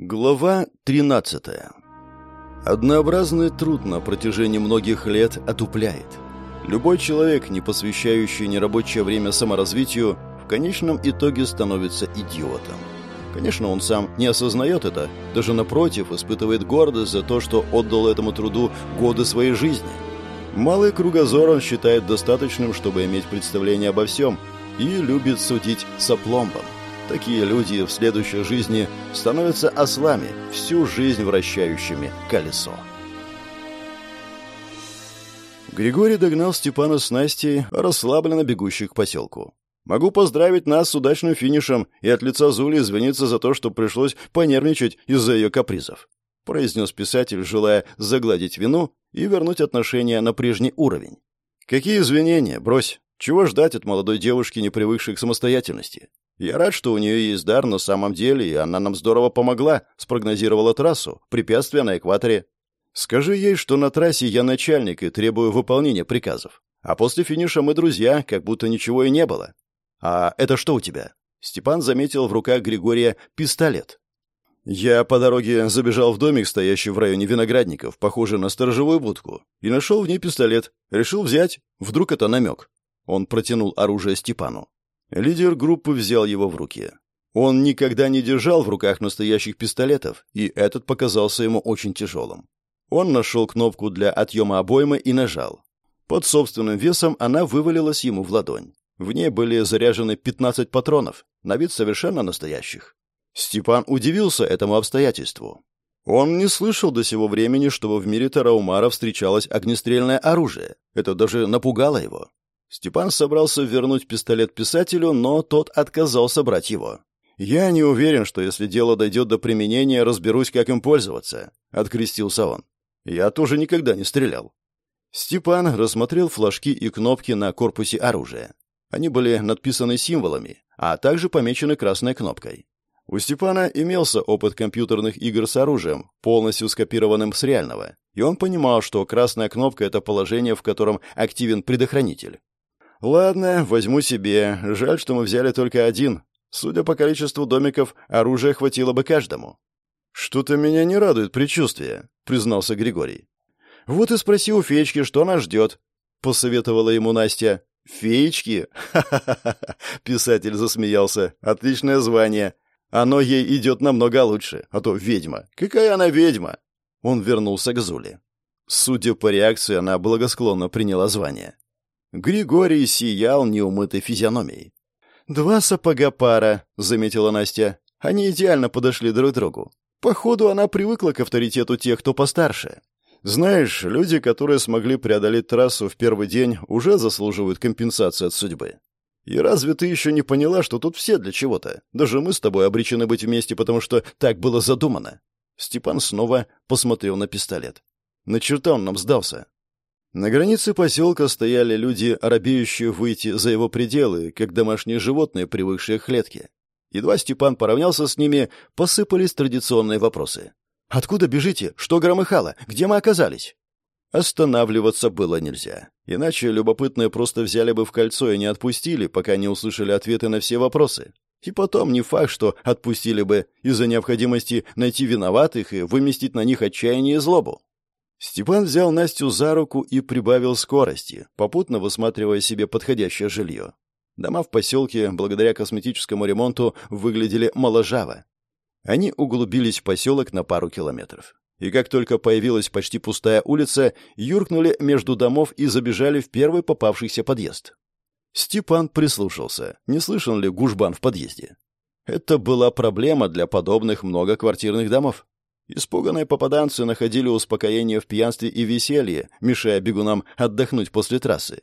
Глава 13. Однообразный труд на протяжении многих лет отупляет. Любой человек, не посвящающий нерабочее время саморазвитию, в конечном итоге становится идиотом. Конечно, он сам не осознает это, даже напротив, испытывает гордость за то, что отдал этому труду годы своей жизни. Малый кругозор он считает достаточным, чтобы иметь представление обо всем, и любит судить с опломбом. Такие люди в следующей жизни становятся ослами, всю жизнь вращающими колесо. Григорий догнал Степана с Настей, расслабленно бегущих к поселку. «Могу поздравить нас с удачным финишем и от лица Зули извиниться за то, что пришлось понервничать из-за ее капризов», произнес писатель, желая загладить вину и вернуть отношения на прежний уровень. «Какие извинения? Брось. Чего ждать от молодой девушки, не привыкшей к самостоятельности? Я рад, что у нее есть дар на самом деле, и она нам здорово помогла, спрогнозировала трассу, препятствия на экваторе. Скажи ей, что на трассе я начальник и требую выполнения приказов. А после финиша мы друзья, как будто ничего и не было. А это что у тебя? Степан заметил в руках Григория пистолет. Я по дороге забежал в домик, стоящий в районе виноградников, похожий на сторожевую будку, и нашел в ней пистолет. Решил взять. Вдруг это намек. Он протянул оружие Степану. Лидер группы взял его в руки. Он никогда не держал в руках настоящих пистолетов, и этот показался ему очень тяжелым. Он нашел кнопку для отъема обоймы и нажал. Под собственным весом она вывалилась ему в ладонь. В ней были заряжены 15 патронов, на вид совершенно настоящих. Степан удивился этому обстоятельству. Он не слышал до сего времени, чтобы в мире Тараумара встречалось огнестрельное оружие. Это даже напугало его. Степан собрался вернуть пистолет писателю, но тот отказался брать его. «Я не уверен, что если дело дойдет до применения, разберусь, как им пользоваться», — открестился он. «Я тоже никогда не стрелял». Степан рассмотрел флажки и кнопки на корпусе оружия. Они были надписаны символами, а также помечены красной кнопкой. У Степана имелся опыт компьютерных игр с оружием, полностью скопированным с реального, и он понимал, что красная кнопка — это положение, в котором активен предохранитель. «Ладно, возьму себе. Жаль, что мы взяли только один. Судя по количеству домиков, оружия хватило бы каждому». «Что-то меня не радует предчувствие», — признался Григорий. «Вот и спроси у Феечки, что она ждет», — посоветовала ему Настя. «Феечки?» Писатель засмеялся. «Отличное звание. Оно ей идет намного лучше, а то ведьма. Какая она ведьма?» Он вернулся к Зуле. Судя по реакции, она благосклонно приняла звание. Григорий сиял неумытой физиономией. «Два сапога пара», — заметила Настя. «Они идеально подошли друг другу. Походу, она привыкла к авторитету тех, кто постарше. Знаешь, люди, которые смогли преодолеть трассу в первый день, уже заслуживают компенсации от судьбы. И разве ты еще не поняла, что тут все для чего-то? Даже мы с тобой обречены быть вместе, потому что так было задумано». Степан снова посмотрел на пистолет. «На черта он нам сдался. На границе поселка стояли люди, робеющие выйти за его пределы, как домашние животные, привыкшие к клетке. Едва Степан поравнялся с ними, посыпались традиционные вопросы. «Откуда бежите? Что громыхало? Где мы оказались?» Останавливаться было нельзя. Иначе любопытные просто взяли бы в кольцо и не отпустили, пока не услышали ответы на все вопросы. И потом не факт, что отпустили бы из-за необходимости найти виноватых и выместить на них отчаяние и злобу. Степан взял Настю за руку и прибавил скорости, попутно высматривая себе подходящее жилье. Дома в поселке, благодаря косметическому ремонту, выглядели моложаво. Они углубились в поселок на пару километров. И как только появилась почти пустая улица, юркнули между домов и забежали в первый попавшийся подъезд. Степан прислушался, не слышал ли гужбан в подъезде. Это была проблема для подобных многоквартирных домов. Испуганные попаданцы находили успокоение в пьянстве и веселье, мешая бегунам отдохнуть после трассы.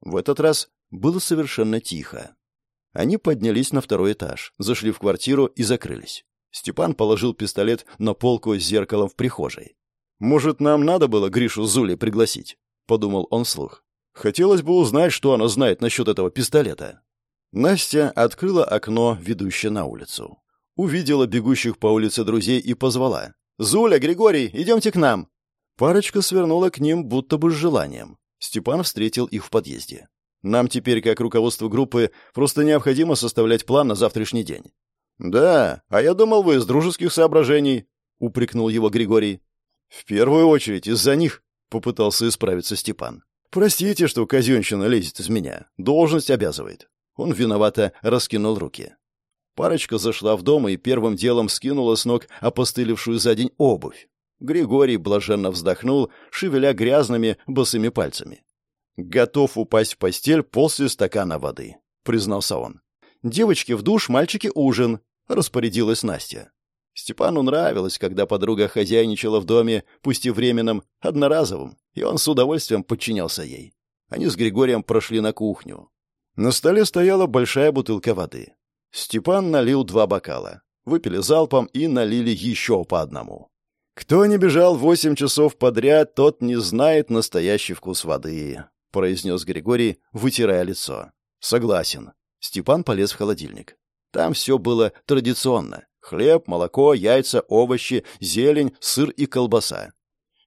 В этот раз было совершенно тихо. Они поднялись на второй этаж, зашли в квартиру и закрылись. Степан положил пистолет на полку с зеркалом в прихожей. «Может, нам надо было Гришу Зули пригласить?» — подумал он вслух. «Хотелось бы узнать, что она знает насчет этого пистолета». Настя открыла окно, ведущее на улицу. Увидела бегущих по улице друзей и позвала. «Зуля, Григорий, идемте к нам!» Парочка свернула к ним будто бы с желанием. Степан встретил их в подъезде. «Нам теперь, как руководство группы, просто необходимо составлять план на завтрашний день». «Да, а я думал, вы из дружеских соображений», — упрекнул его Григорий. «В первую очередь из-за них», — попытался исправиться Степан. «Простите, что казенщина лезет из меня. Должность обязывает». Он виновато раскинул руки. Парочка зашла в дом и первым делом скинула с ног опостылевшую за день обувь. Григорий блаженно вздохнул, шевеля грязными босыми пальцами. «Готов упасть в постель после стакана воды», — признался он. «Девочки в душ, мальчики ужин», — распорядилась Настя. Степану нравилось, когда подруга хозяйничала в доме, пусть и временном, одноразовым, и он с удовольствием подчинялся ей. Они с Григорием прошли на кухню. На столе стояла большая бутылка воды. Степан налил два бокала. Выпили залпом и налили еще по одному. «Кто не бежал восемь часов подряд, тот не знает настоящий вкус воды», — произнес Григорий, вытирая лицо. «Согласен». Степан полез в холодильник. Там все было традиционно. Хлеб, молоко, яйца, овощи, зелень, сыр и колбаса.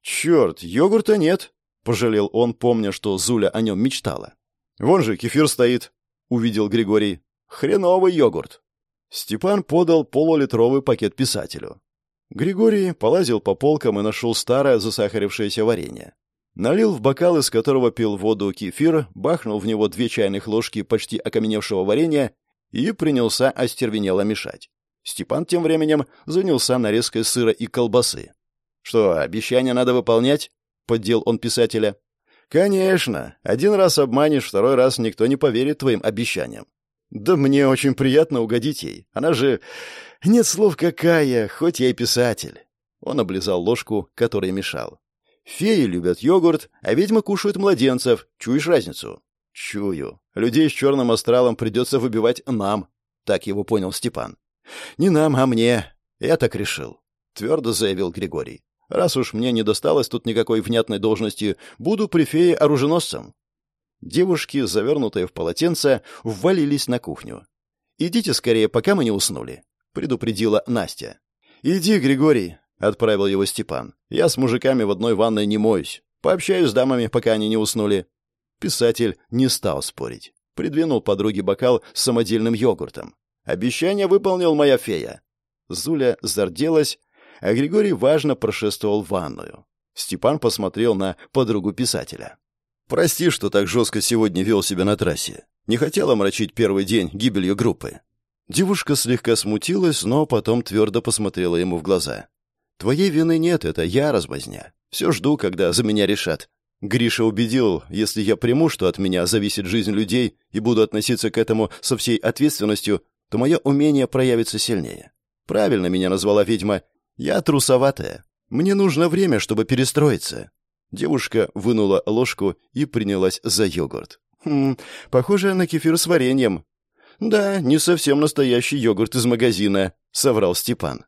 «Черт, йогурта нет», — пожалел он, помня, что Зуля о нем мечтала. «Вон же кефир стоит», — увидел Григорий. «Хреновый йогурт». Степан подал полулитровый пакет писателю. Григорий полазил по полкам и нашел старое засахарившееся варенье. Налил в бокал, из которого пил воду кефир, бахнул в него две чайных ложки почти окаменевшего варенья и принялся остервенело мешать. Степан тем временем занялся нарезкой сыра и колбасы. «Что, обещание надо выполнять?» — поддел он писателя. «Конечно. Один раз обманешь, второй раз никто не поверит твоим обещаниям. Да мне очень приятно угодить ей. Она же... Нет слов какая, хоть я и писатель». Он облизал ложку, которой мешал. «Феи любят йогурт, а ведьмы кушают младенцев. Чуешь разницу?» «Чую. Людей с черным астралом придется выбивать нам», — так его понял Степан. «Не нам, а мне. Я так решил», — твердо заявил Григорий. «Раз уж мне не досталось тут никакой внятной должности, буду при фее оруженосцем». Девушки, завернутые в полотенце, ввалились на кухню. «Идите скорее, пока мы не уснули», — предупредила Настя. «Иди, Григорий», — отправил его Степан. «Я с мужиками в одной ванной не моюсь. Пообщаюсь с дамами, пока они не уснули». Писатель не стал спорить. Придвинул подруге бокал с самодельным йогуртом. Обещание выполнил моя фея. Зуля зарделась, а Григорий важно прошествовал в ванную. Степан посмотрел на подругу писателя. «Прости, что так жестко сегодня вел себя на трассе. Не хотел омрачить первый день гибелью группы». Девушка слегка смутилась, но потом твердо посмотрела ему в глаза. «Твоей вины нет, это я размазня. Все жду, когда за меня решат. Гриша убедил, если я приму, что от меня зависит жизнь людей и буду относиться к этому со всей ответственностью, то мое умение проявится сильнее. Правильно меня назвала ведьма. Я трусоватая. Мне нужно время, чтобы перестроиться. Девушка вынула ложку и принялась за йогурт. Хм, похоже на кефир с вареньем. Да, не совсем настоящий йогурт из магазина, соврал Степан.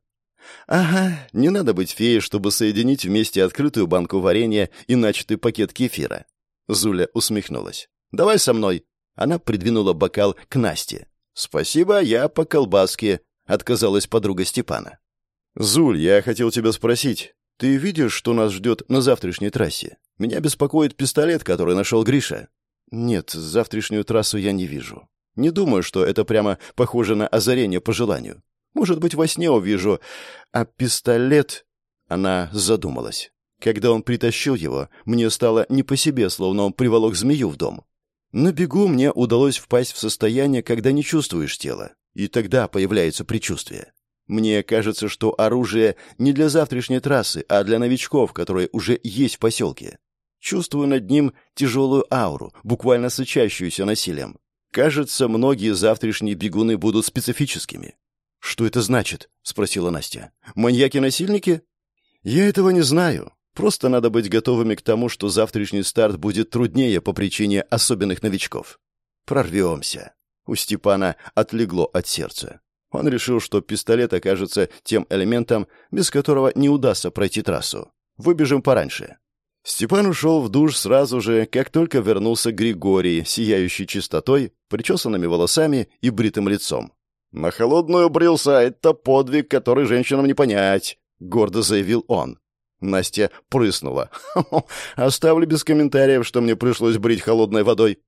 Ага, не надо быть феей, чтобы соединить вместе открытую банку варенья и начатый пакет кефира. Зуля усмехнулась. Давай со мной. Она придвинула бокал к Насте. «Спасибо, я по колбаске», — отказалась подруга Степана. «Зуль, я хотел тебя спросить. Ты видишь, что нас ждет на завтрашней трассе? Меня беспокоит пистолет, который нашел Гриша». «Нет, завтрашнюю трассу я не вижу. Не думаю, что это прямо похоже на озарение по желанию. Может быть, во сне увижу. А пистолет...» Она задумалась. Когда он притащил его, мне стало не по себе, словно он приволок змею в дом. На бегу мне удалось впасть в состояние, когда не чувствуешь тело, и тогда появляется предчувствие. Мне кажется, что оружие не для завтрашней трассы, а для новичков, которые уже есть в поселке. Чувствую над ним тяжелую ауру, буквально сочащуюся насилием. Кажется, многие завтрашние бегуны будут специфическими. «Что это значит?» — спросила Настя. «Маньяки-насильники?» «Я этого не знаю. Просто надо быть готовыми к тому, что завтрашний старт будет труднее по причине особенных новичков. Прорвемся. У Степана отлегло от сердца. Он решил, что пистолет окажется тем элементом, без которого не удастся пройти трассу. Выбежим пораньше. Степан ушел в душ сразу же, как только вернулся Григорий, сияющий чистотой, причесанными волосами и бритым лицом. «На холодную брился, это подвиг, который женщинам не понять», — гордо заявил он. Настя прыснула. «Оставлю без комментариев, что мне пришлось брить холодной водой».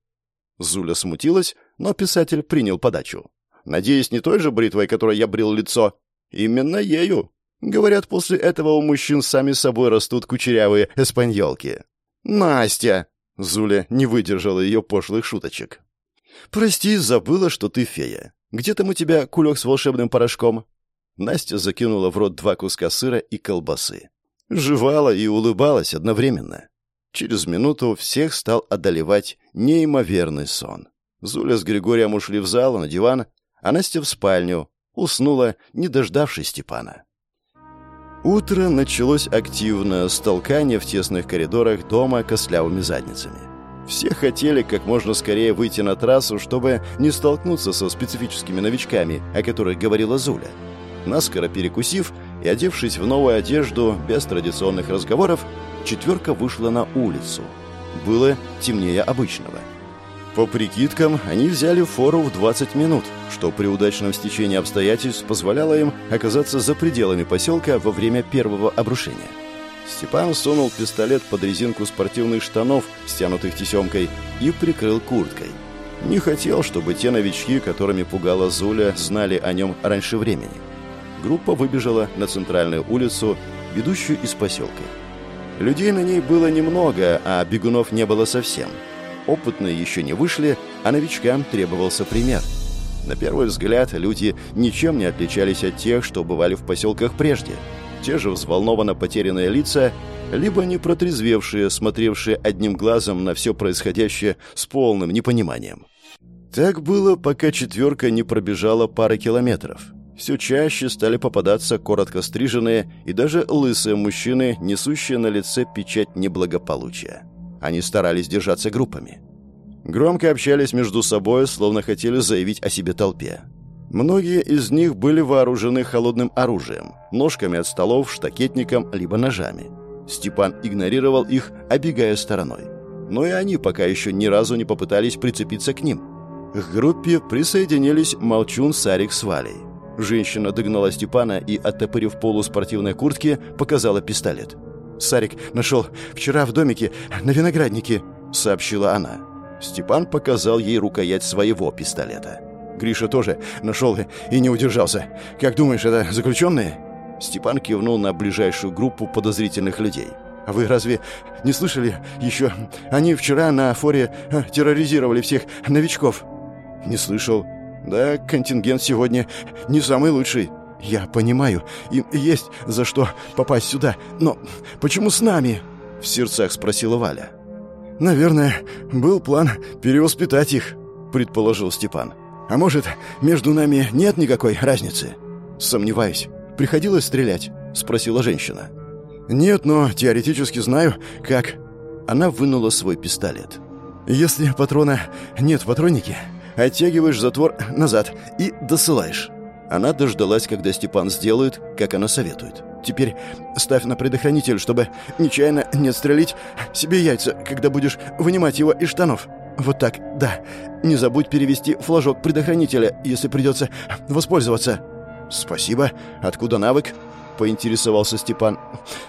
Зуля смутилась, но писатель принял подачу. Надеюсь, не той же бритвой, которой я брил лицо?» «Именно ею. Говорят, после этого у мужчин сами собой растут кучерявые эспаньолки». «Настя!» — Зуля не выдержала ее пошлых шуточек. «Прости, забыла, что ты фея. Где там у тебя кулек с волшебным порошком?» Настя закинула в рот два куска сыра и колбасы. Жевала и улыбалась одновременно. Через минуту всех стал одолевать неимоверный сон. Зуля с Григорием ушли в зал на диван, а Настя в спальню. Уснула, не дождавшись Степана. Утро началось активно, с толкания в тесных коридорах дома костлявыми задницами. Все хотели как можно скорее выйти на трассу, чтобы не столкнуться со специфическими новичками, о которых говорила Зуля. Наскоро перекусив и одевшись в новую одежду, без традиционных разговоров, четверка вышла на улицу. Было темнее обычного. По прикидкам, они взяли фору в 20 минут, что при удачном стечении обстоятельств позволяло им оказаться за пределами поселка во время первого обрушения. Степан сунул пистолет под резинку спортивных штанов, стянутых тесемкой, и прикрыл курткой. Не хотел, чтобы те новички, которыми пугала Зуля, знали о нем раньше времени. Группа выбежала на центральную улицу, ведущую из поселка. Людей на ней было немного, а бегунов не было совсем. Опытные еще не вышли, а новичкам требовался пример. На первый взгляд люди ничем не отличались от тех, что бывали в поселках прежде. Те же взволнованно потерянные лица, либо непротрезвевшие, смотревшие одним глазом на все происходящее с полным непониманием. Так было, пока четверка не пробежала пары километров все чаще стали попадаться коротко стриженные и даже лысые мужчины, несущие на лице печать неблагополучия. Они старались держаться группами. Громко общались между собой, словно хотели заявить о себе толпе. Многие из них были вооружены холодным оружием, ножками от столов, штакетником, либо ножами. Степан игнорировал их, обегая стороной. Но и они пока еще ни разу не попытались прицепиться к ним. К группе присоединились Молчун, Сарик с Валей. Женщина догнала Степана и, оттопырив полу спортивной куртки, показала пистолет. «Сарик нашел вчера в домике на винограднике», — сообщила она. Степан показал ей рукоять своего пистолета. «Гриша тоже нашел и не удержался. Как думаешь, это заключенные?» Степан кивнул на ближайшую группу подозрительных людей. «А вы разве не слышали еще? Они вчера на форе э, терроризировали всех новичков». «Не слышал», да, контингент сегодня не самый лучший. Я понимаю, им есть за что попасть сюда, но почему с нами? В сердцах спросила Валя. Наверное, был план перевоспитать их, предположил Степан. А может, между нами нет никакой разницы? Сомневаюсь. Приходилось стрелять? спросила женщина. Нет, но теоретически знаю, как. Она вынула свой пистолет. Если патрона нет в патроннике, оттягиваешь затвор назад и досылаешь. Она дождалась, когда Степан сделает, как она советует. Теперь ставь на предохранитель, чтобы нечаянно не отстрелить себе яйца, когда будешь вынимать его из штанов. Вот так, да. Не забудь перевести флажок предохранителя, если придется воспользоваться. Спасибо. Откуда навык? Поинтересовался Степан.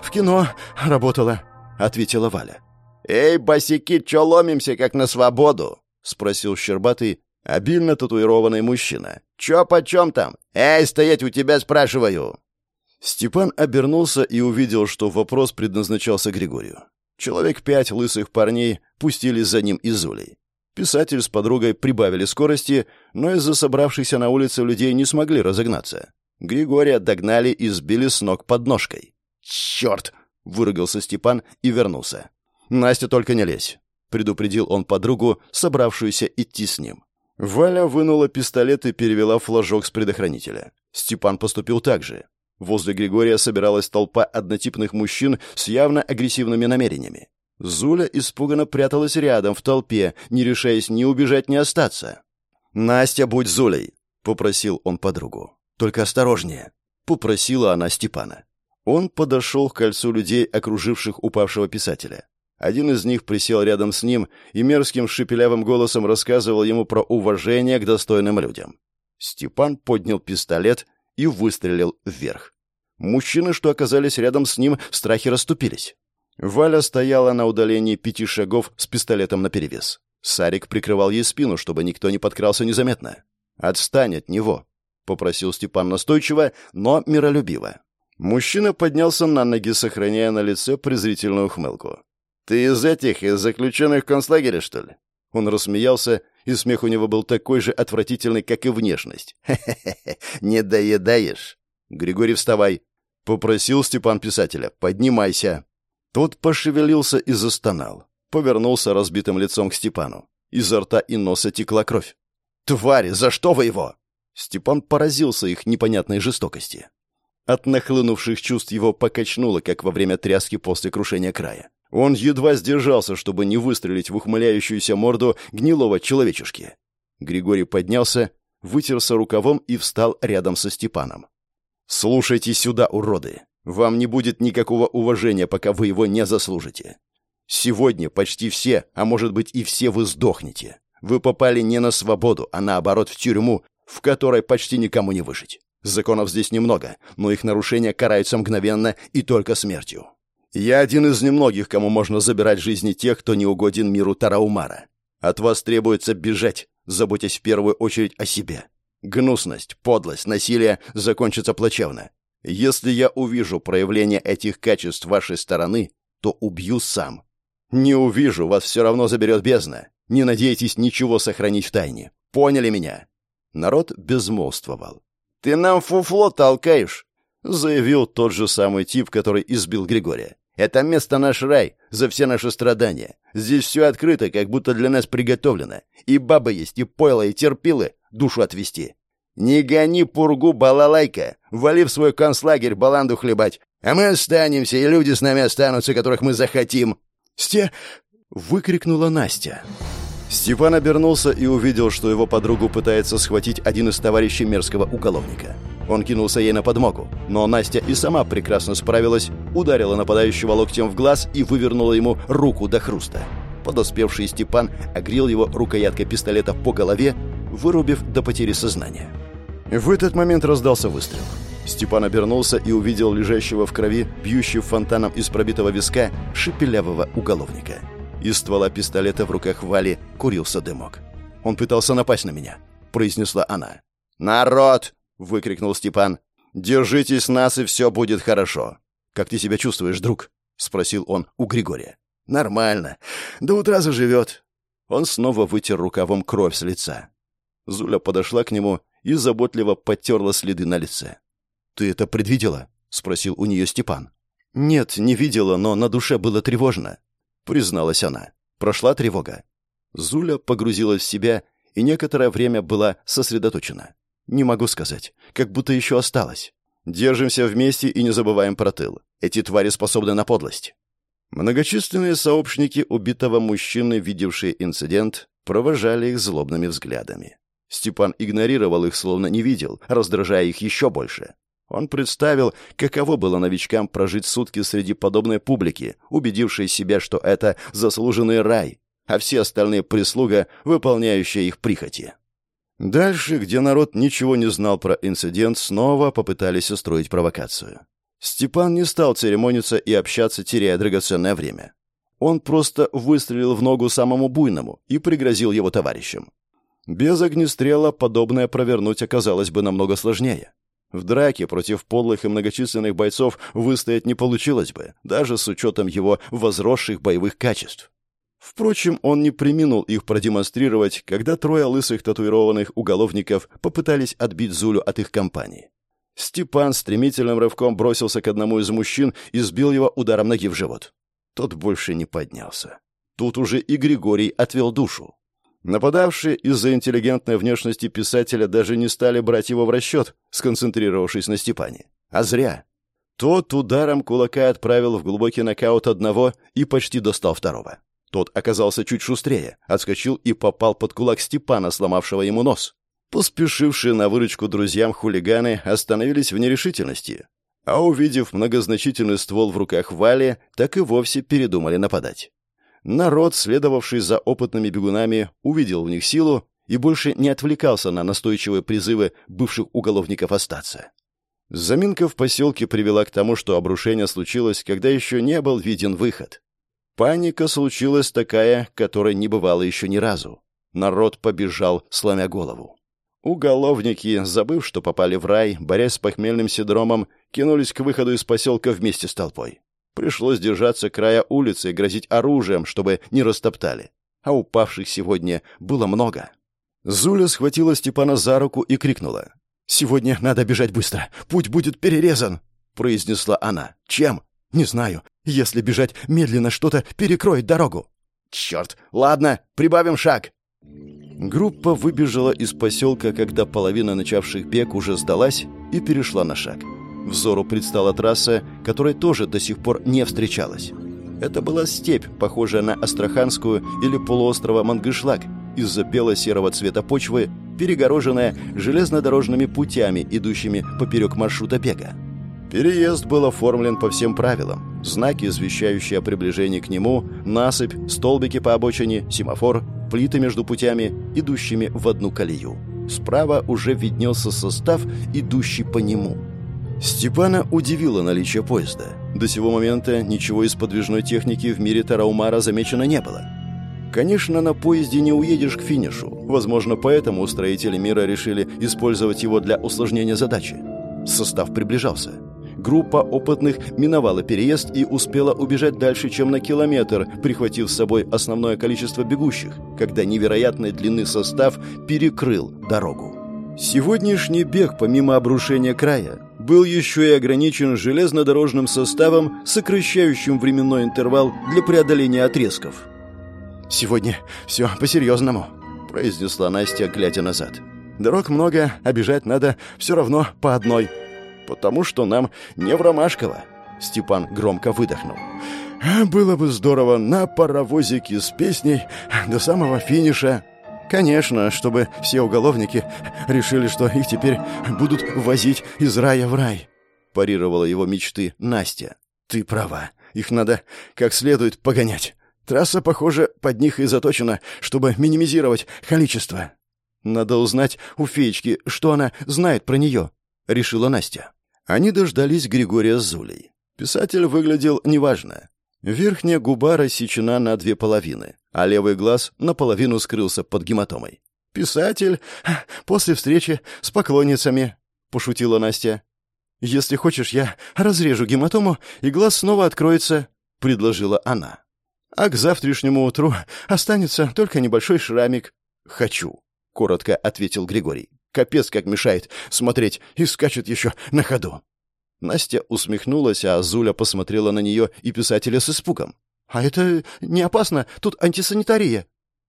В кино работала, ответила Валя. «Эй, босики, чё ломимся, как на свободу?» — спросил Щербатый, Обильно татуированный мужчина. «Чё почем там? Эй, стоять у тебя, спрашиваю!» Степан обернулся и увидел, что вопрос предназначался Григорию. Человек пять лысых парней пустились за ним из улей. Писатель с подругой прибавили скорости, но из-за собравшихся на улице людей не смогли разогнаться. Григория догнали и сбили с ног подножкой. «Черт!» — выругался Степан и вернулся. «Настя, только не лезь!» — предупредил он подругу, собравшуюся идти с ним. Валя вынула пистолет и перевела флажок с предохранителя. Степан поступил так же. Возле Григория собиралась толпа однотипных мужчин с явно агрессивными намерениями. Зуля испуганно пряталась рядом в толпе, не решаясь ни убежать, ни остаться. «Настя, будь Зулей!» — попросил он подругу. «Только осторожнее!» — попросила она Степана. Он подошел к кольцу людей, окруживших упавшего писателя. Один из них присел рядом с ним и мерзким шепелявым голосом рассказывал ему про уважение к достойным людям. Степан поднял пистолет и выстрелил вверх. Мужчины, что оказались рядом с ним, в страхе расступились. Валя стояла на удалении пяти шагов с пистолетом наперевес. Сарик прикрывал ей спину, чтобы никто не подкрался незаметно. «Отстань от него», — попросил Степан настойчиво, но миролюбиво. Мужчина поднялся на ноги, сохраняя на лице презрительную ухмылку. «Ты из этих, из заключенных в концлагере, что ли?» Он рассмеялся, и смех у него был такой же отвратительный, как и внешность. «Хе-хе-хе, не доедаешь?» «Григорий, вставай!» — попросил Степан писателя. «Поднимайся!» Тот пошевелился и застонал. Повернулся разбитым лицом к Степану. Изо рта и носа текла кровь. «Твари, за что вы его?» Степан поразился их непонятной жестокости. От нахлынувших чувств его покачнуло, как во время тряски после крушения края. Он едва сдержался, чтобы не выстрелить в ухмыляющуюся морду гнилого человечушки. Григорий поднялся, вытерся рукавом и встал рядом со Степаном. «Слушайте сюда, уроды! Вам не будет никакого уважения, пока вы его не заслужите. Сегодня почти все, а может быть и все вы сдохнете. Вы попали не на свободу, а наоборот в тюрьму, в которой почти никому не выжить. Законов здесь немного, но их нарушения караются мгновенно и только смертью. Я один из немногих, кому можно забирать жизни тех, кто не угоден миру Тараумара. От вас требуется бежать, заботясь в первую очередь о себе. Гнусность, подлость, насилие закончатся плачевно. Если я увижу проявление этих качеств вашей стороны, то убью сам. Не увижу, вас все равно заберет бездна. Не надейтесь ничего сохранить в тайне. Поняли меня?» Народ безмолвствовал. «Ты нам фуфло толкаешь!» — заявил тот же самый тип, который избил Григория. Это место наш рай, за все наши страдания. Здесь все открыто, как будто для нас приготовлено. И бабы есть, и пойло, и терпилы душу отвести. Не гони пургу, балалайка. Вали в свой концлагерь баланду хлебать. А мы останемся, и люди с нами останутся, которых мы захотим. Сте... выкрикнула Настя. Степан обернулся и увидел, что его подругу пытается схватить один из товарищей мерзкого уголовника. Он кинулся ей на подмогу, но Настя и сама прекрасно справилась, ударила нападающего локтем в глаз и вывернула ему руку до хруста. Подоспевший Степан огрел его рукояткой пистолета по голове, вырубив до потери сознания. В этот момент раздался выстрел. Степан обернулся и увидел лежащего в крови, бьющего фонтаном из пробитого виска, шепелявого уголовника. Из ствола пистолета в руках Вали курился дымок. «Он пытался напасть на меня», — произнесла она. «Народ!» выкрикнул Степан. «Держитесь нас, и все будет хорошо». «Как ты себя чувствуешь, друг?» — спросил он у Григория. «Нормально. До утра заживет». Он снова вытер рукавом кровь с лица. Зуля подошла к нему и заботливо потерла следы на лице. «Ты это предвидела?» — спросил у нее Степан. «Нет, не видела, но на душе было тревожно», — призналась она. Прошла тревога. Зуля погрузилась в себя и некоторое время была сосредоточена. Не могу сказать. Как будто еще осталось. Держимся вместе и не забываем про тыл. Эти твари способны на подлость. Многочисленные сообщники убитого мужчины, видевшие инцидент, провожали их злобными взглядами. Степан игнорировал их, словно не видел, раздражая их еще больше. Он представил, каково было новичкам прожить сутки среди подобной публики, убедившей себя, что это заслуженный рай, а все остальные прислуга, выполняющая их прихоти. Дальше, где народ ничего не знал про инцидент, снова попытались устроить провокацию. Степан не стал церемониться и общаться, теряя драгоценное время. Он просто выстрелил в ногу самому буйному и пригрозил его товарищам. Без огнестрела подобное провернуть оказалось бы намного сложнее. В драке против подлых и многочисленных бойцов выстоять не получилось бы, даже с учетом его возросших боевых качеств. Впрочем, он не приминул их продемонстрировать, когда трое лысых татуированных уголовников попытались отбить Зулю от их компании. Степан стремительным рывком бросился к одному из мужчин и сбил его ударом ноги в живот. Тот больше не поднялся. Тут уже и Григорий отвел душу. Нападавшие из-за интеллигентной внешности писателя даже не стали брать его в расчет, сконцентрировавшись на Степане. А зря. Тот ударом кулака отправил в глубокий нокаут одного и почти достал второго. Тот оказался чуть шустрее, отскочил и попал под кулак Степана, сломавшего ему нос. Поспешившие на выручку друзьям хулиганы остановились в нерешительности, а увидев многозначительный ствол в руках Вали, так и вовсе передумали нападать. Народ, следовавший за опытными бегунами, увидел в них силу и больше не отвлекался на настойчивые призывы бывших уголовников остаться. Заминка в поселке привела к тому, что обрушение случилось, когда еще не был виден выход. Паника случилась такая, которой не бывало еще ни разу. Народ побежал, сломя голову. Уголовники, забыв, что попали в рай, борясь с похмельным синдромом, кинулись к выходу из поселка вместе с толпой. Пришлось держаться края улицы и грозить оружием, чтобы не растоптали. А упавших сегодня было много. Зуля схватила Степана за руку и крикнула. «Сегодня надо бежать быстро. Путь будет перерезан!» — произнесла она. «Чем?» «Не знаю. Если бежать медленно, что-то перекроет дорогу». «Черт! Ладно, прибавим шаг!» Группа выбежала из поселка, когда половина начавших бег уже сдалась и перешла на шаг. Взору предстала трасса, которая тоже до сих пор не встречалась. Это была степь, похожая на Астраханскую или полуострова Мангышлак, из-за бело-серого цвета почвы, перегороженная железнодорожными путями, идущими поперек маршрута бега. Переезд был оформлен по всем правилам. Знаки, извещающие о приближении к нему, насыпь, столбики по обочине, семафор, плиты между путями, идущими в одну колею. Справа уже виднелся состав, идущий по нему. Степана удивило наличие поезда. До сего момента ничего из подвижной техники в мире Тараумара замечено не было. Конечно, на поезде не уедешь к финишу. Возможно, поэтому строители мира решили использовать его для усложнения задачи. Состав приближался. Группа опытных миновала переезд и успела убежать дальше, чем на километр, прихватив с собой основное количество бегущих, когда невероятной длины состав перекрыл дорогу. Сегодняшний бег, помимо обрушения края, был еще и ограничен железнодорожным составом, сокращающим временной интервал для преодоления отрезков. «Сегодня все по-серьезному», — произнесла Настя, глядя назад. «Дорог много, а бежать надо все равно по одной». «Потому что нам не в Ромашково», — Степан громко выдохнул. «Было бы здорово на паровозике с песней до самого финиша», Конечно, чтобы все уголовники решили, что их теперь будут возить из рая в рай. Парировала его мечты Настя. Ты права. Их надо как следует погонять. Трасса, похоже, под них и заточена, чтобы минимизировать количество. Надо узнать у феечки, что она знает про нее, решила Настя. Они дождались Григория с Зулей. Писатель выглядел неважно. Верхняя губа рассечена на две половины, а левый глаз наполовину скрылся под гематомой. «Писатель после встречи с поклонницами», — пошутила Настя. «Если хочешь, я разрежу гематому, и глаз снова откроется», — предложила она. «А к завтрашнему утру останется только небольшой шрамик». «Хочу», — коротко ответил Григорий. «Капец как мешает смотреть и скачет еще на ходу». Настя усмехнулась, а Зуля посмотрела на нее и писателя с испугом. «А это не опасно, тут антисанитария».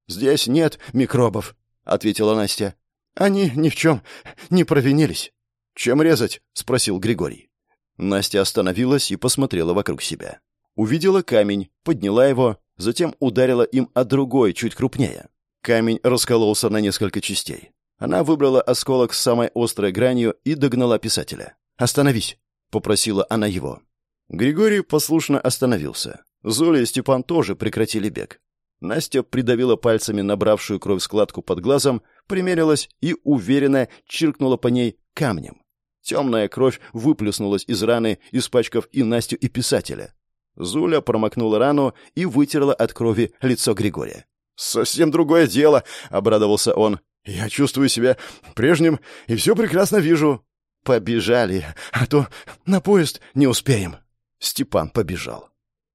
«Здесь нет микробов», — ответила Настя. «Они ни в чем не провинились». «Чем резать?» — спросил Григорий. Настя остановилась и посмотрела вокруг себя. Увидела камень, подняла его, затем ударила им о другой, чуть крупнее. Камень раскололся на несколько частей. Она выбрала осколок с самой острой гранью и догнала писателя. «Остановись!» Попросила она его. Григорий послушно остановился. Золя и Степан тоже прекратили бег. Настя придавила пальцами набравшую кровь складку под глазом, примерилась и уверенно чиркнула по ней камнем. Темная кровь выплеснулась из раны, испачкав и Настю, и писателя. Зуля промокнула рану и вытерла от крови лицо Григория. «Совсем другое дело», — обрадовался он. «Я чувствую себя прежним и все прекрасно вижу». «Побежали, а то на поезд не успеем». Степан побежал.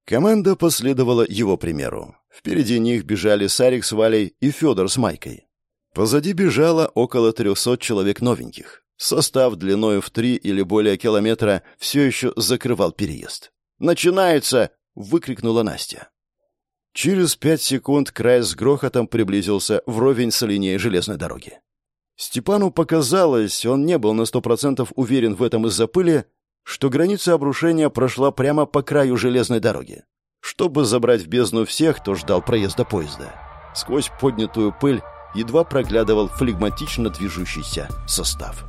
Команда последовала его примеру. Впереди них бежали Сарик с Валей и Федор с Майкой. Позади бежало около трехсот человек новеньких. Состав длиною в три или более километра все еще закрывал переезд. «Начинается!» — выкрикнула Настя. Через пять секунд край с грохотом приблизился вровень с линией железной дороги. Степану показалось, он не был на сто процентов уверен в этом из-за пыли, что граница обрушения прошла прямо по краю железной дороги. Чтобы забрать в бездну всех, кто ждал проезда поезда. Сквозь поднятую пыль едва проглядывал флегматично движущийся состав.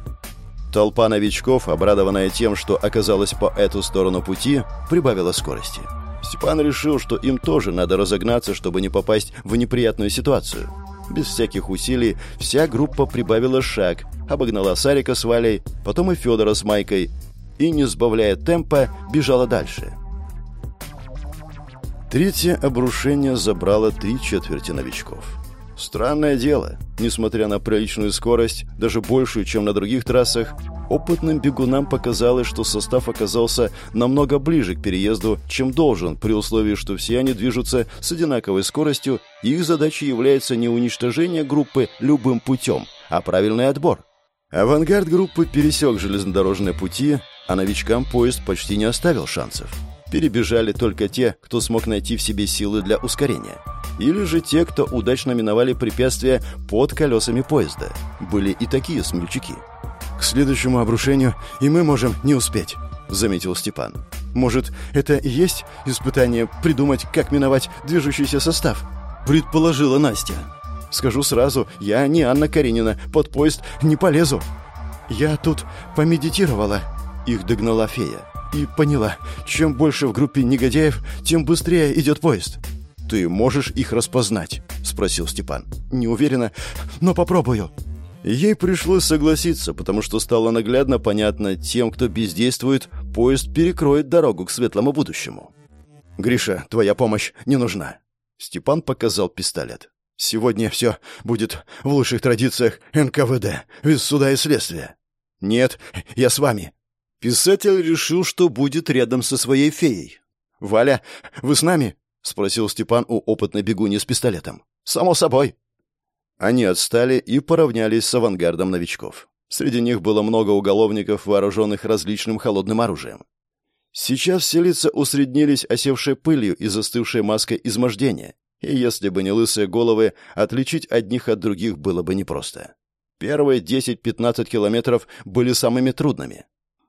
Толпа новичков, обрадованная тем, что оказалась по эту сторону пути, прибавила скорости. Степан решил, что им тоже надо разогнаться, чтобы не попасть в неприятную ситуацию. Без всяких усилий вся группа прибавила шаг, обогнала Сарика с Валей, потом и Федора с Майкой, и, не сбавляя темпа, бежала дальше. Третье обрушение забрало три четверти новичков. Странное дело. Несмотря на приличную скорость, даже большую, чем на других трассах, опытным бегунам показалось, что состав оказался намного ближе к переезду, чем должен, при условии, что все они движутся с одинаковой скоростью, и их задачей является не уничтожение группы любым путем, а правильный отбор. Авангард группы пересек железнодорожные пути, а новичкам поезд почти не оставил шансов. Перебежали только те, кто смог найти в себе силы для ускорения – или же те, кто удачно миновали препятствия под колесами поезда. Были и такие смельчаки. «К следующему обрушению и мы можем не успеть», — заметил Степан. «Может, это и есть испытание придумать, как миновать движущийся состав?» — предположила Настя. «Скажу сразу, я не Анна Каренина, под поезд не полезу». «Я тут помедитировала», — их догнала фея. «И поняла, чем больше в группе негодяев, тем быстрее идет поезд». «Ты можешь их распознать?» — спросил Степан. «Не уверена, но попробую». Ей пришлось согласиться, потому что стало наглядно понятно, тем, кто бездействует, поезд перекроет дорогу к светлому будущему. «Гриша, твоя помощь не нужна». Степан показал пистолет. «Сегодня все будет в лучших традициях НКВД, без суда и следствия». «Нет, я с вами». Писатель решил, что будет рядом со своей феей. «Валя, вы с нами?» — спросил Степан у опытной бегуни с пистолетом. «Само собой». Они отстали и поравнялись с авангардом новичков. Среди них было много уголовников, вооруженных различным холодным оружием. Сейчас все лица усреднились осевшей пылью и застывшей маской измождения, и если бы не лысые головы, отличить одних от других было бы непросто. Первые 10-15 километров были самыми трудными.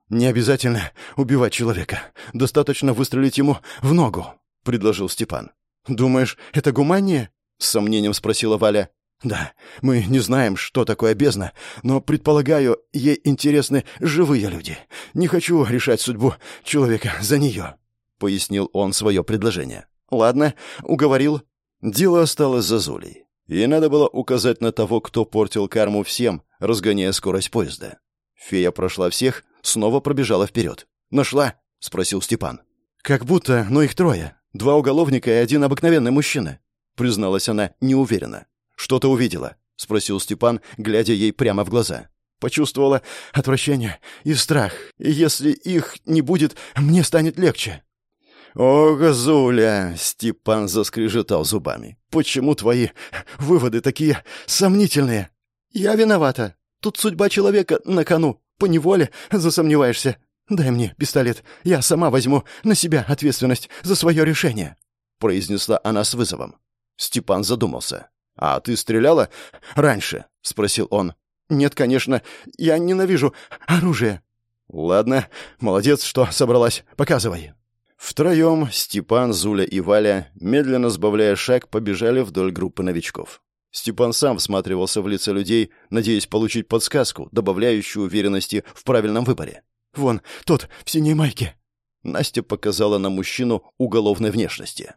«Не обязательно убивать человека. Достаточно выстрелить ему в ногу», — предложил Степан. «Думаешь, это гуманнее?» — с сомнением спросила Валя. «Да, мы не знаем, что такое бездна, но, предполагаю, ей интересны живые люди. Не хочу решать судьбу человека за нее», — пояснил он свое предложение. «Ладно, уговорил». Дело осталось за Зулей. Ей надо было указать на того, кто портил карму всем, разгоняя скорость поезда. Фея прошла всех, снова пробежала вперед. «Нашла?» — спросил Степан. «Как будто, но их трое. Два уголовника и один обыкновенный мужчина», — призналась она неуверенно. «Что ты увидела?» — спросил Степан, глядя ей прямо в глаза. «Почувствовала отвращение и страх. И если их не будет, мне станет легче». «О, Газуля!» — Степан заскрежетал зубами. «Почему твои выводы такие сомнительные?» «Я виновата. Тут судьба человека на кону. По неволе засомневаешься. «Дай мне пистолет. Я сама возьму на себя ответственность за свое решение», — произнесла она с вызовом. Степан задумался. «А ты стреляла раньше?» — спросил он. «Нет, конечно. Я ненавижу оружие». «Ладно. Молодец, что собралась. Показывай». Втроем Степан, Зуля и Валя, медленно сбавляя шаг, побежали вдоль группы новичков. Степан сам всматривался в лица людей, надеясь получить подсказку, добавляющую уверенности в правильном выборе. Вон, тот, в синей майке». Настя показала на мужчину уголовной внешности.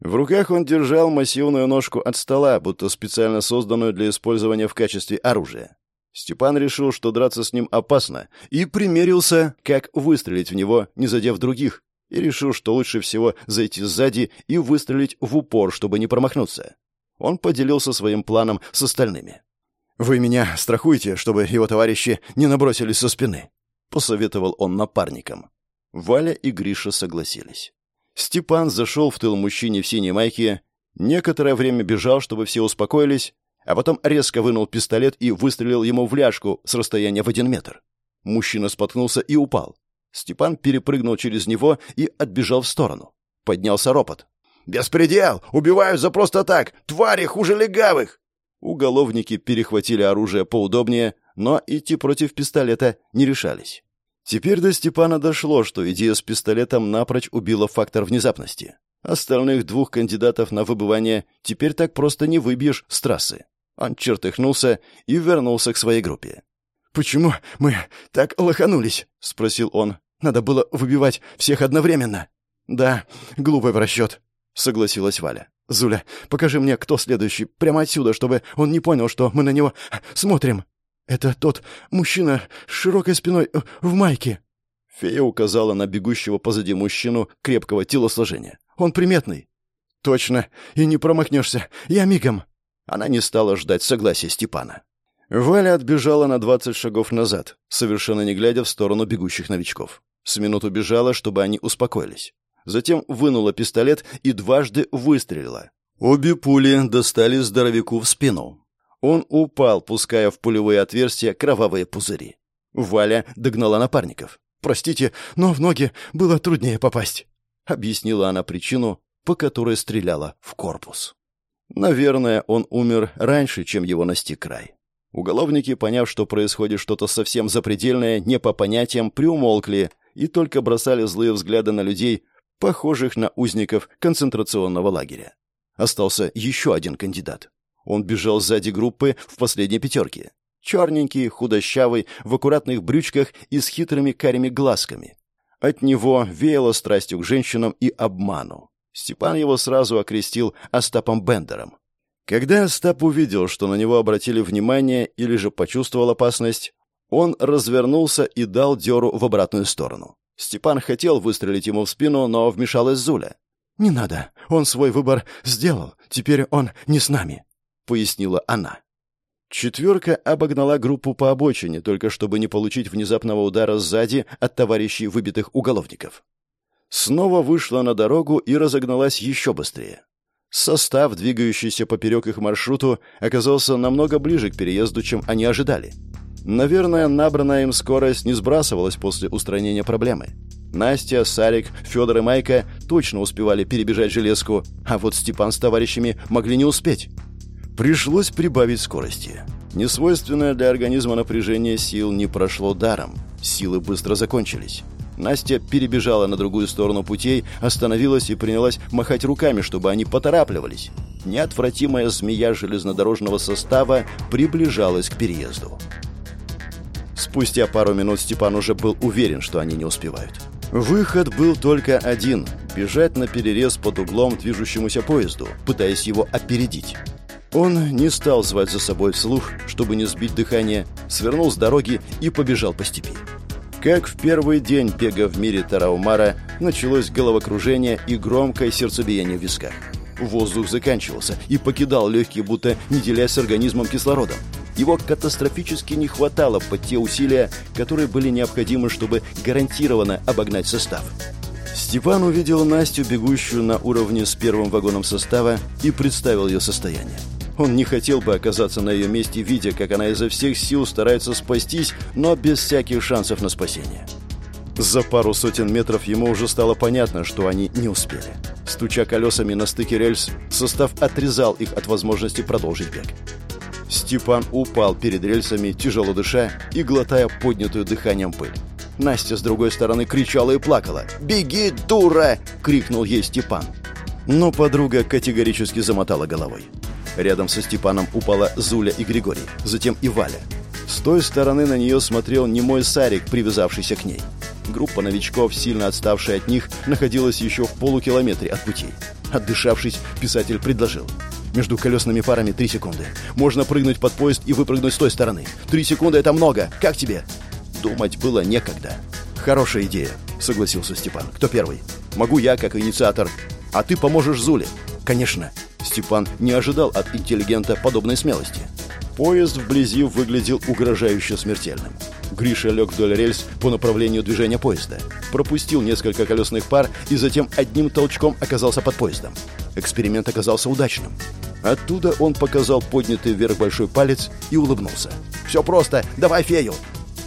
В руках он держал массивную ножку от стола, будто специально созданную для использования в качестве оружия. Степан решил, что драться с ним опасно, и примерился, как выстрелить в него, не задев других, и решил, что лучше всего зайти сзади и выстрелить в упор, чтобы не промахнуться. Он поделился своим планом с остальными. «Вы меня страхуете, чтобы его товарищи не набросились со спины?» — посоветовал он напарникам. Валя и Гриша согласились. Степан зашел в тыл мужчине в синей майке, некоторое время бежал, чтобы все успокоились, а потом резко вынул пистолет и выстрелил ему в ляжку с расстояния в один метр. Мужчина споткнулся и упал. Степан перепрыгнул через него и отбежал в сторону. Поднялся ропот. «Беспредел! Убивают за просто так! Твари хуже легавых!» Уголовники перехватили оружие поудобнее, но идти против пистолета не решались. Теперь до Степана дошло, что идея с пистолетом напрочь убила фактор внезапности. Остальных двух кандидатов на выбывание теперь так просто не выбьешь с трассы. Он чертыхнулся и вернулся к своей группе. «Почему мы так лоханулись?» — спросил он. «Надо было выбивать всех одновременно». «Да, глупый расчет», — согласилась Валя. «Зуля, покажи мне, кто следующий, прямо отсюда, чтобы он не понял, что мы на него смотрим». «Это тот мужчина с широкой спиной э, в майке». Фея указала на бегущего позади мужчину крепкого телосложения. «Он приметный». «Точно, и не промахнешься. Я мигом». Она не стала ждать согласия Степана. Валя отбежала на двадцать шагов назад, совершенно не глядя в сторону бегущих новичков. С минуту бежала, чтобы они успокоились. Затем вынула пистолет и дважды выстрелила. Обе пули достали здоровяку в спину. Он упал, пуская в пулевые отверстия кровавые пузыри. Валя догнала напарников. «Простите, но в ноги было труднее попасть», — объяснила она причину, по которой стреляла в корпус. Наверное, он умер раньше, чем его настиг край. Уголовники, поняв, что происходит что-то совсем запредельное, не по понятиям, приумолкли и только бросали злые взгляды на людей, похожих на узников концентрационного лагеря. Остался еще один кандидат. Он бежал сзади группы в последней пятерке. Черненький, худощавый, в аккуратных брючках и с хитрыми карими глазками. От него веяло страстью к женщинам и обману. Степан его сразу окрестил Остапом Бендером. Когда Остап увидел, что на него обратили внимание или же почувствовал опасность, он развернулся и дал дёру в обратную сторону. Степан хотел выстрелить ему в спину, но вмешалась Зуля. «Не надо, он свой выбор сделал, теперь он не с нами», — пояснила она. Четверка обогнала группу по обочине, только чтобы не получить внезапного удара сзади от товарищей выбитых уголовников. Снова вышла на дорогу и разогналась еще быстрее. Состав, двигающийся поперек их маршруту, оказался намного ближе к переезду, чем они ожидали. Наверное, набранная им скорость не сбрасывалась после устранения проблемы. Настя, Сарик, Федор и Майка точно успевали перебежать железку, а вот Степан с товарищами могли не успеть. Пришлось прибавить скорости. Несвойственное для организма напряжение сил не прошло даром. Силы быстро закончились. Настя перебежала на другую сторону путей, остановилась и принялась махать руками, чтобы они поторапливались. Неотвратимая змея железнодорожного состава приближалась к переезду. Спустя пару минут Степан уже был уверен, что они не успевают. Выход был только один – бежать на перерез под углом движущемуся поезду, пытаясь его опередить. Он не стал звать за собой вслух, чтобы не сбить дыхание, свернул с дороги и побежал по степи. Как в первый день бега в мире Тараумара началось головокружение и громкое сердцебиение в висках. Воздух заканчивался и покидал легкие, будто не делясь с организмом кислородом. Его катастрофически не хватало под те усилия, которые были необходимы, чтобы гарантированно обогнать состав. Степан увидел Настю, бегущую на уровне с первым вагоном состава, и представил ее состояние. Он не хотел бы оказаться на ее месте, видя, как она изо всех сил старается спастись, но без всяких шансов на спасение. За пару сотен метров ему уже стало понятно, что они не успели. Стуча колесами на стыке рельс, состав отрезал их от возможности продолжить бег. Степан упал перед рельсами, тяжело дыша и глотая поднятую дыханием пыль. Настя с другой стороны кричала и плакала. «Беги, дура!» — крикнул ей Степан. Но подруга категорически замотала головой. Рядом со Степаном упала Зуля и Григорий, затем и Валя. С той стороны на нее смотрел немой Сарик, привязавшийся к ней. Группа новичков, сильно отставшая от них, находилась еще в полукилометре от путей. Отдышавшись, писатель предложил. Между колесными парами три секунды. Можно прыгнуть под поезд и выпрыгнуть с той стороны. Три секунды — это много. Как тебе? Думать было некогда. Хорошая идея, согласился Степан. Кто первый? Могу я, как инициатор. А ты поможешь Зуле. Конечно. Степан не ожидал от интеллигента подобной смелости. Поезд вблизи выглядел угрожающе смертельным. Гриша лег вдоль рельс по направлению движения поезда, пропустил несколько колесных пар и затем одним толчком оказался под поездом. Эксперимент оказался удачным. Оттуда он показал поднятый вверх большой палец и улыбнулся. «Все просто! Давай фею!»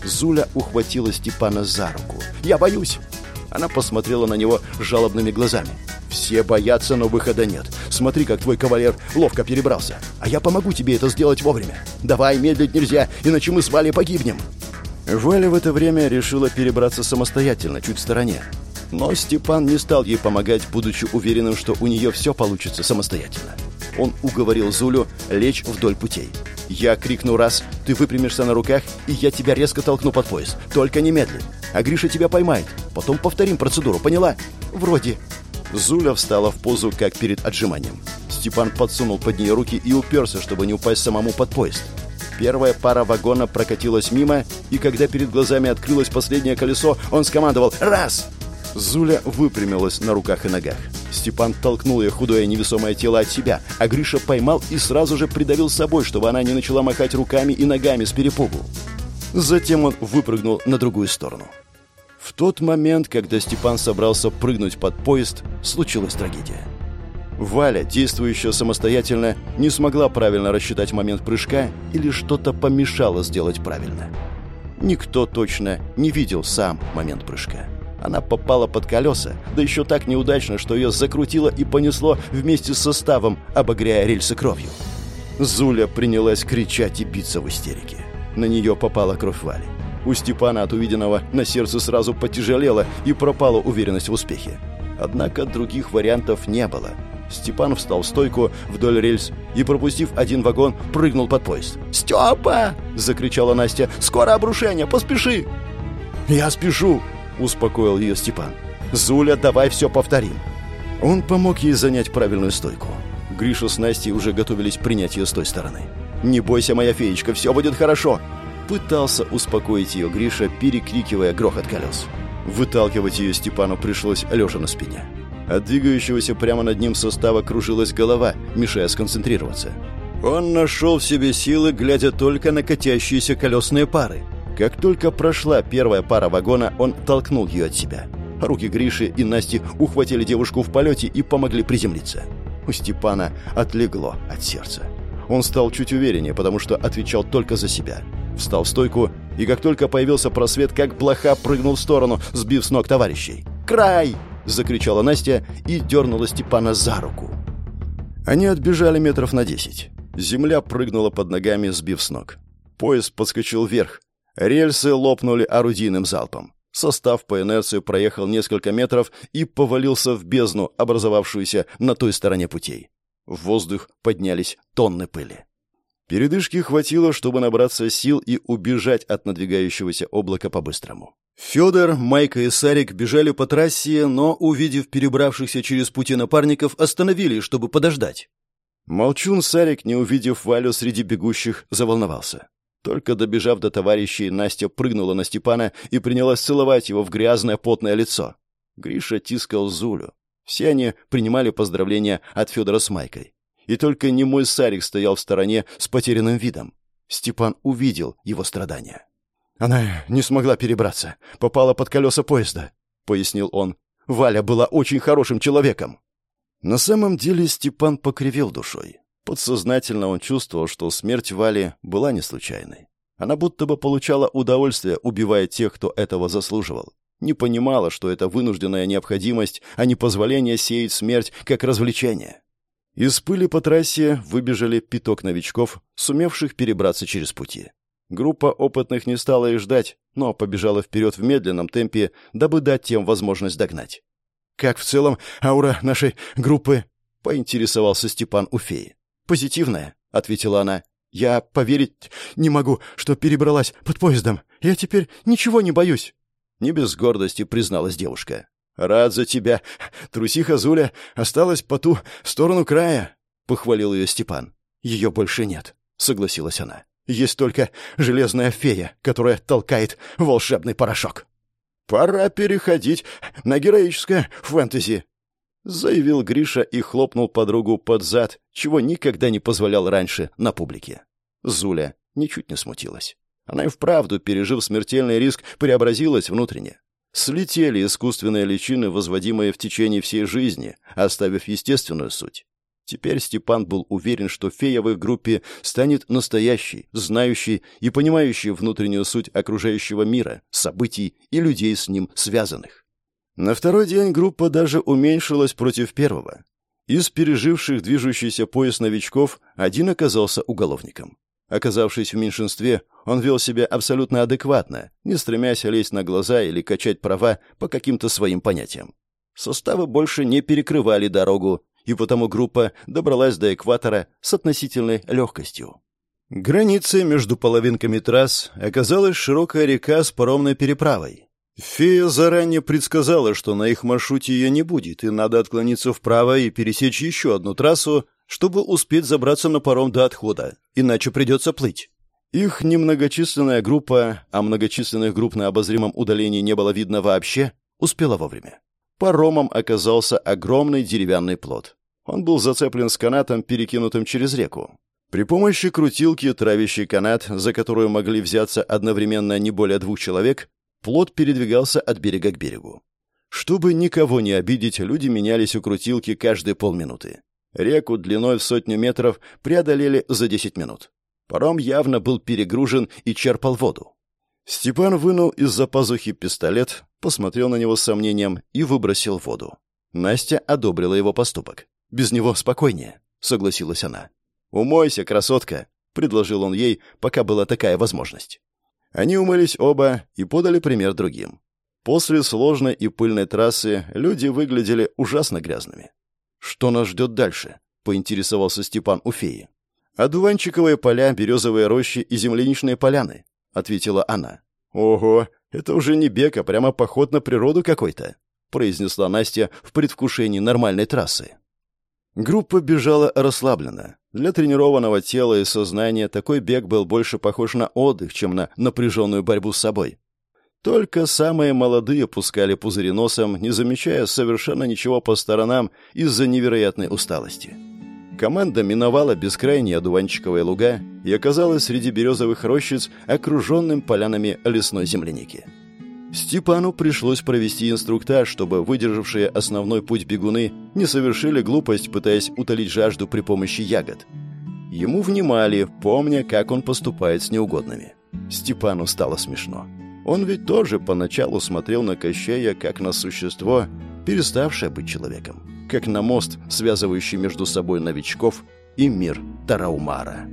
Зуля ухватила Степана за руку. «Я боюсь!» Она посмотрела на него жалобными глазами. Все боятся, но выхода нет. Смотри, как твой кавалер ловко перебрался. А я помогу тебе это сделать вовремя. Давай, медлить нельзя, иначе мы с Валей погибнем». Валя в это время решила перебраться самостоятельно, чуть в стороне. Но Степан не стал ей помогать, будучи уверенным, что у нее все получится самостоятельно. Он уговорил Зулю лечь вдоль путей. «Я крикну раз, ты выпрямишься на руках, и я тебя резко толкну под пояс. Только немедли. А Гриша тебя поймает. Потом повторим процедуру, поняла?» «Вроде», Зуля встала в позу, как перед отжиманием. Степан подсунул под нее руки и уперся, чтобы не упасть самому под поезд. Первая пара вагона прокатилась мимо, и когда перед глазами открылось последнее колесо, он скомандовал «Раз!». Зуля выпрямилась на руках и ногах. Степан толкнул ее худое невесомое тело от себя, а Гриша поймал и сразу же придавил собой, чтобы она не начала махать руками и ногами с перепугу. Затем он выпрыгнул на другую сторону. В тот момент, когда Степан собрался прыгнуть под поезд, случилась трагедия. Валя, действующая самостоятельно, не смогла правильно рассчитать момент прыжка или что-то помешало сделать правильно. Никто точно не видел сам момент прыжка. Она попала под колеса, да еще так неудачно, что ее закрутило и понесло вместе с составом, обогряя рельсы кровью. Зуля принялась кричать и биться в истерике. На нее попала кровь Вали. У Степана от увиденного на сердце сразу потяжелело и пропала уверенность в успехе. Однако других вариантов не было. Степан встал в стойку вдоль рельс и, пропустив один вагон, прыгнул под поезд. «Степа!» — закричала Настя. «Скоро обрушение! Поспеши!» «Я спешу!» — успокоил ее Степан. «Зуля, давай все повторим!» Он помог ей занять правильную стойку. Гриша с Настей уже готовились принять ее с той стороны. «Не бойся, моя феечка, все будет хорошо!» Пытался успокоить ее Гриша, перекрикивая грохот колес. Выталкивать ее Степану пришлось лежа на спине. От двигающегося прямо над ним состава кружилась голова, мешая сконцентрироваться. Он нашел в себе силы, глядя только на катящиеся колесные пары. Как только прошла первая пара вагона, он толкнул ее от себя. Руки Гриши и Насти ухватили девушку в полете и помогли приземлиться. У Степана отлегло от сердца. Он стал чуть увереннее, потому что отвечал только за себя. Встал в стойку, и как только появился просвет, как блоха прыгнул в сторону, сбив с ног товарищей. «Край!» — закричала Настя и дернула Степана за руку. Они отбежали метров на десять. Земля прыгнула под ногами, сбив с ног. Поезд подскочил вверх. Рельсы лопнули орудийным залпом. Состав по инерции проехал несколько метров и повалился в бездну, образовавшуюся на той стороне путей. В воздух поднялись тонны пыли. Передышки хватило, чтобы набраться сил и убежать от надвигающегося облака по-быстрому. Федор, Майка и Сарик бежали по трассе, но, увидев перебравшихся через пути напарников, остановились, чтобы подождать. Молчун Сарик, не увидев Валю среди бегущих, заволновался. Только добежав до товарищей, Настя прыгнула на Степана и принялась целовать его в грязное потное лицо. Гриша тискал Зулю. Все они принимали поздравления от Федора с Майкой. И только немой Сарик стоял в стороне с потерянным видом. Степан увидел его страдания. «Она не смогла перебраться, попала под колеса поезда», — пояснил он. «Валя была очень хорошим человеком». На самом деле Степан покривил душой. Подсознательно он чувствовал, что смерть Вали была не случайной. Она будто бы получала удовольствие, убивая тех, кто этого заслуживал. Не понимала, что это вынужденная необходимость, а не позволение сеять смерть как развлечение. Из пыли по трассе выбежали пяток новичков, сумевших перебраться через пути. Группа опытных не стала их ждать, но побежала вперед в медленном темпе, дабы дать тем возможность догнать. «Как в целом аура нашей группы?» — поинтересовался Степан у «Позитивная», — ответила она. «Я поверить не могу, что перебралась под поездом. Я теперь ничего не боюсь». Не без гордости призналась девушка. «Рад за тебя. Трусиха Зуля осталась по ту сторону края», — похвалил ее Степан. «Ее больше нет», — согласилась она. «Есть только железная фея, которая толкает волшебный порошок». «Пора переходить на героическое фэнтези», — заявил Гриша и хлопнул подругу под зад, чего никогда не позволял раньше на публике. Зуля ничуть не смутилась. Она и вправду, пережив смертельный риск, преобразилась внутренне. Слетели искусственные личины, возводимые в течение всей жизни, оставив естественную суть. Теперь Степан был уверен, что фея в их группе станет настоящей, знающей и понимающей внутреннюю суть окружающего мира, событий и людей с ним связанных. На второй день группа даже уменьшилась против первого. Из переживших движущийся пояс новичков один оказался уголовником. Оказавшись в меньшинстве, он вел себя абсолютно адекватно, не стремясь лезть на глаза или качать права по каким-то своим понятиям. Составы больше не перекрывали дорогу, и потому группа добралась до экватора с относительной легкостью. Границей между половинками трасс оказалась широкая река с паромной переправой. Фея заранее предсказала, что на их маршруте ее не будет, и надо отклониться вправо и пересечь еще одну трассу, чтобы успеть забраться на паром до отхода, иначе придется плыть. Их немногочисленная группа, а многочисленных групп на обозримом удалении не было видно вообще, успела вовремя. Паромом оказался огромный деревянный плот. Он был зацеплен с канатом, перекинутым через реку. При помощи крутилки, травящий канат, за которую могли взяться одновременно не более двух человек, плот передвигался от берега к берегу. Чтобы никого не обидеть, люди менялись у крутилки каждые полминуты. Реку длиной в сотню метров преодолели за 10 минут. Паром явно был перегружен и черпал воду. Степан вынул из-за пазухи пистолет, посмотрел на него с сомнением и выбросил воду. Настя одобрила его поступок. «Без него спокойнее», — согласилась она. «Умойся, красотка», — предложил он ей, пока была такая возможность. Они умылись оба и подали пример другим. После сложной и пыльной трассы люди выглядели ужасно грязными. «Что нас ждет дальше?» — поинтересовался Степан у феи. «Одуванчиковые поля, березовые рощи и земляничные поляны», — ответила она. «Ого, это уже не бег, а прямо поход на природу какой-то», — произнесла Настя в предвкушении нормальной трассы. Группа бежала расслабленно. Для тренированного тела и сознания такой бег был больше похож на отдых, чем на напряженную борьбу с собой. Только самые молодые пускали пузыри носом, не замечая совершенно ничего по сторонам из-за невероятной усталости. Команда миновала бескрайние одуванчиковые луга и оказалась среди березовых рощиц, окруженным полянами лесной земляники. Степану пришлось провести инструктаж, чтобы выдержавшие основной путь бегуны не совершили глупость, пытаясь утолить жажду при помощи ягод. Ему внимали, помня, как он поступает с неугодными. Степану стало смешно. Он ведь тоже поначалу смотрел на Кощея как на существо, переставшее быть человеком, как на мост, связывающий между собой новичков и мир Тараумара.